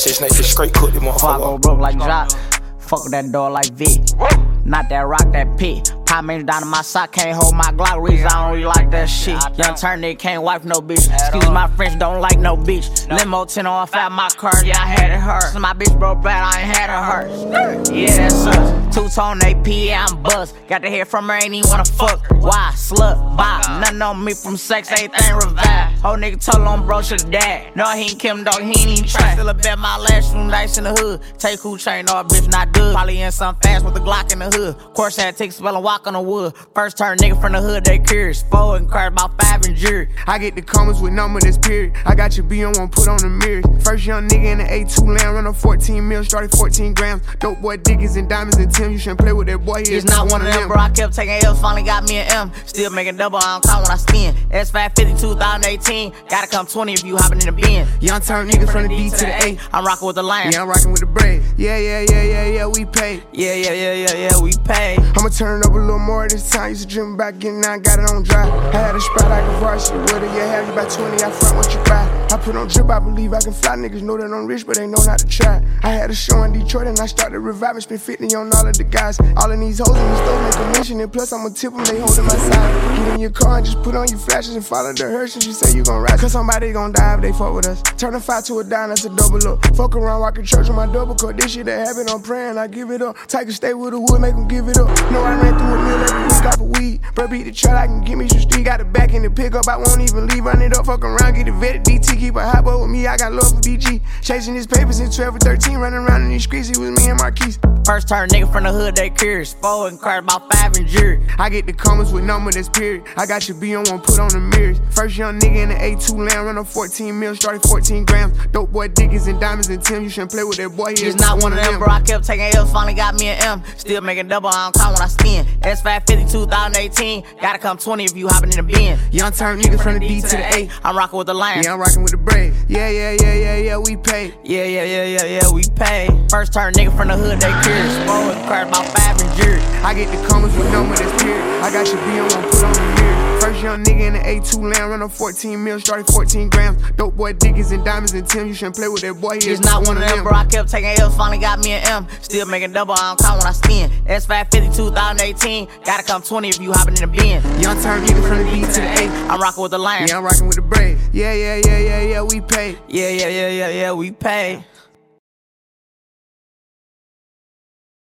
Six niggas straight cook the Before I go motherfucker. broke like Jock, fuck that door like Vic. Not that rock, that pit. Pop me down in my sock, can't hold my Glock. Reason I don't really like that shit. Young turn nigga can't wipe no bitch. Excuse my French, don't like no bitch. Limo 10 on fat my car, yeah, I had it hurt. So my bitch broke bad, I ain't had it hurt. Yeah, that's us. Two tone AP, yeah, I'm bust. Got to hear from her, ain't even wanna fuck. Why? Slut, bop. Nothing on me from sex, everything revive. Whole nigga told on bro, should dad. No, he ain't Kim, dog, he ain't even try. Still a bet my last room nice in the hood. Take who chain, no, bitch not good. Probably in some fast with a Glock in the hood. Course had to take a spell and walk on the wood. First turn nigga from the hood, they curious. Four and cars about five and jury. I get the comments with number this period. I got your B on one, put on the mirrors. First young nigga in the A2 land, run a 14 mil, started 14 grams. Dope boy diggers and diamonds and Tim. You shouldn't play with that boy. He It's not one of them, bro. I kept taking L's, finally got me an M. Still making double, I don't count when I spin. S550 2018, gotta come 20 if you hopping in the bin. Young turn niggas from the D to the A. I'm rocking with the lion. Yeah, I'm rocking with the braid. Yeah, yeah, yeah, yeah, yeah, we pay. Yeah, yeah, yeah, yeah, yeah, we pay. I'ma turn it up a little more this time. Used to dream about getting out, got it on dry. I had a spot I can varsity with it. Yeah, had it about 20, I front what you buy. I put on drip, I believe I can fly. Niggas know that I'm rich, but they know not to try. I had a show in Detroit and I started reviving. Spent 50 on all of the guys. All of these hoes in the store make a mission. And plus, I'ma tip them, they holding my side. Get in your car and just put on your flashes and follow the hearse. And you say you gon' ride. Cause somebody gon' die if they fuck with us. Turn a five to a dime, that's a double up. Fuck around, walking church with my double cut. This shit that happened, I'm praying, I give it up. A stay with the wood, make them give it up. No, I ran through a mill every week off of weed. Bro, beat the truck, I can give me some street. Got it back in the pickup, I won't even leave. Run it up, fuck around, get it vetted. DT, keep a hot boy with me, I got love for BG. Chasing his papers since 12 or 13, running around in these streets, he was me and Marquise. First turn nigga from the hood, they curious. Four and cars about five and jury. I get the comments with number this period. I got your B on one, put on the mirrors. First young nigga in the A2 land, run a 14 mil, started 14 grams. Dope boy diggers and diamonds and Tim. You shouldn't play with that boy. He is not one of them, bro. I kept taking L's, finally got me an M. Still making double, I don't count when I spin. S550 2018, gotta come 20 if you hopping in the bin. Young turn niggas from the D to the A. I'm rocking with the lion. Yeah, I'm rocking with the braid. Yeah, yeah, yeah, yeah, yeah, we pay. Yeah, yeah, yeah, yeah, yeah, we pay. First turn nigga from the hood, they curious. And cars about five and jury. I get the comments with number this period. I got your B on one, put on the mirror. First young nigga in the A2 land, run a 14 mil, started 14 grams. Dope boy diggers and diamonds and Tim. You shouldn't play with that boy. He It's not one of them, bro. I kept taking L's, finally got me an M. Still making double, I don't count when I spin. S550 2018, gotta come 20 if you hopping in the bin. Young turn niggas from the B to the A. I'm rocking with the lion. Yeah, I'm rocking with the braid. Yeah, yeah, yeah, yeah, yeah, we pay. Yeah, yeah, yeah, yeah, yeah, we pay.